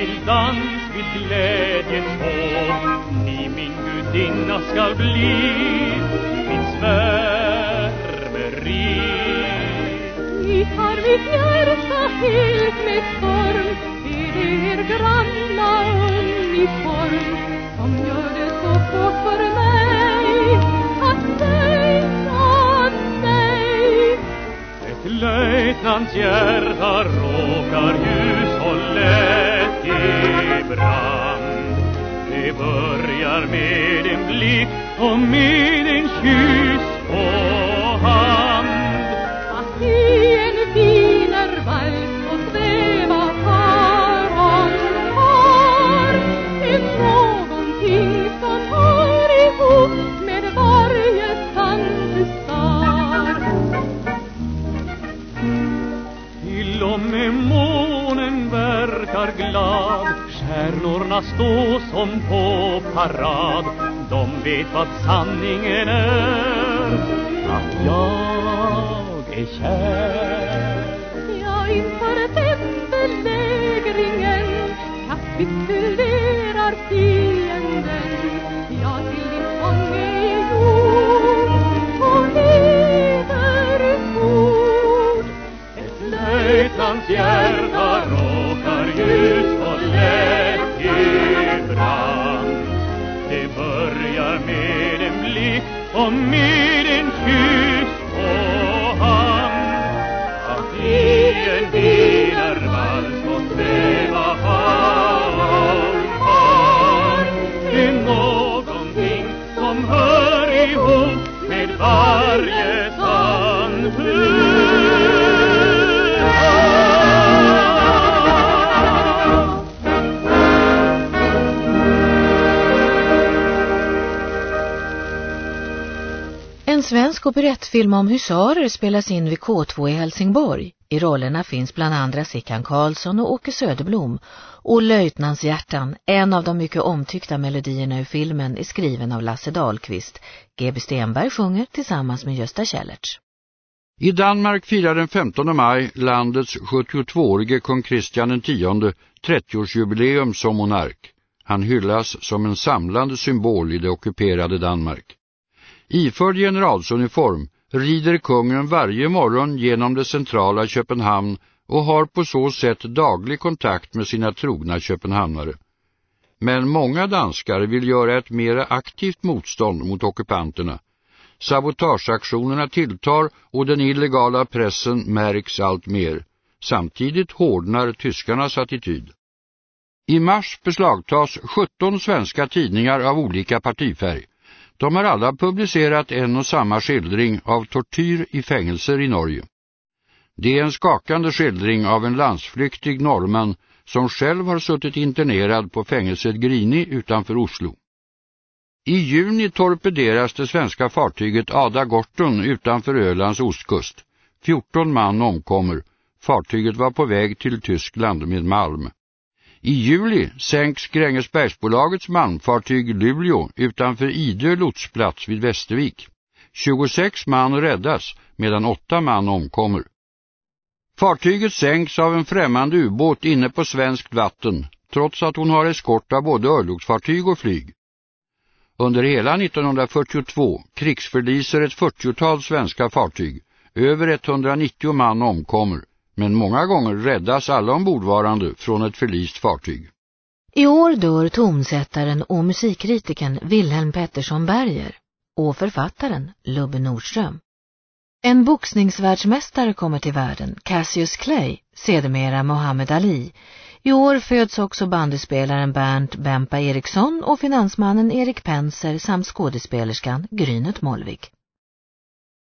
till dans vid glädjens tåg Ni min gudinna skall bli mitt svärmeri. Ni tar mitt hjärta helt med storm. Det er granna uniform. Som gör det så svårt för mig Att säga nej. Ett löjtnants hjärta råkar ju börjar med en blick och med en kyss. Stjärnorna stå som på parad. De vet vad sanningen är. Att jag är kär. Och med en kyss på hand. Att i en wienervals få sväva par om par är någonting som hör ihop med varje svensk operettfilm om husarer spelas in vid K2 i Helsingborg. I rollerna finns bland andra Sickan Karlsson och Åke Söderblom. Och Löjtnantshjärtan, en av de mycket omtyckta melodierna ur filmen, är skriven av Lasse Dahlqvist. G.B. Stenberg sjunger tillsammans med Gösta Källerts. I Danmark firar den 15 maj landets 72-årige kung Kristian X 30-årsjubileum som monark. Han hyllas som en samlande symbol i det ockuperade Danmark. Iförd generalsuniform rider kungen varje morgon genom det centrala Köpenhamn och har på så sätt daglig kontakt med sina trogna köpenhamnare. Men många danskar vill göra ett mer aktivt motstånd mot ockupanterna. Sabotageaktionerna tilltar och den illegala pressen märks allt mer. Samtidigt hårdnar tyskarnas attityd. I mars beslagtas 17 svenska tidningar av olika partifärg. De har alla publicerat en och samma skildring av tortyr i fängelser i Norge. Det är en skakande skildring av en landsflyktig norrman som själv har suttit internerad på fängelset Grini utanför Oslo. I juni torpederas det svenska fartyget Ada Gorton utanför Ölands ostkust. 14 man omkommer. Fartyget var på väg till Tyskland med malm. I juli sänks Grängesbergsbolagets manfartyg Luleå utanför Idö lotsplats vid Västervik. 26 man räddas medan 8 man omkommer. Fartyget sänks av en främmande ubåt inne på svenskt vatten trots att hon har eskort av både örlogsfartyg och flyg. Under hela 1942 krigsförliser ett 40-tal svenska fartyg. Över 190 man omkommer men många gånger räddas alla ombordvarande från ett förlist fartyg. I år dör tonsättaren och musikkritikern Wilhelm Pettersson Berger och författaren Lubbe Nordström. En boxningsvärldsmästare kommer till världen, Cassius Clay, sedermera Muhammad Ali. I år föds också bandespelaren Bernt Bempa Eriksson och finansmannen Erik Penser samt skådespelerskan Grynet Molvik.